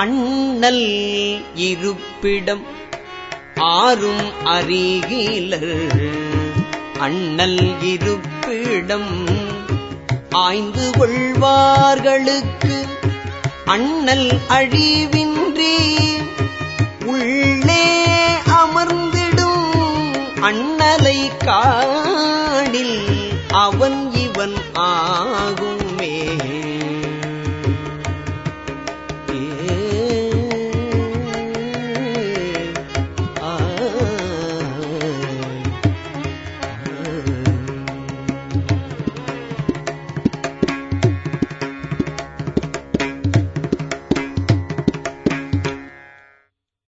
அண்ணல் இருப்பிடம் ஆறும் அருகிலர். அண்ணல் இருப்பிடம் ஆய்ந்து கொள்வார்களுக்கு அண்ணல் அழிவின்றி உள்ளே அமர்ந்திடும் அண்ணலை காணில் அவன் இவன் ஆகுமே. ஏ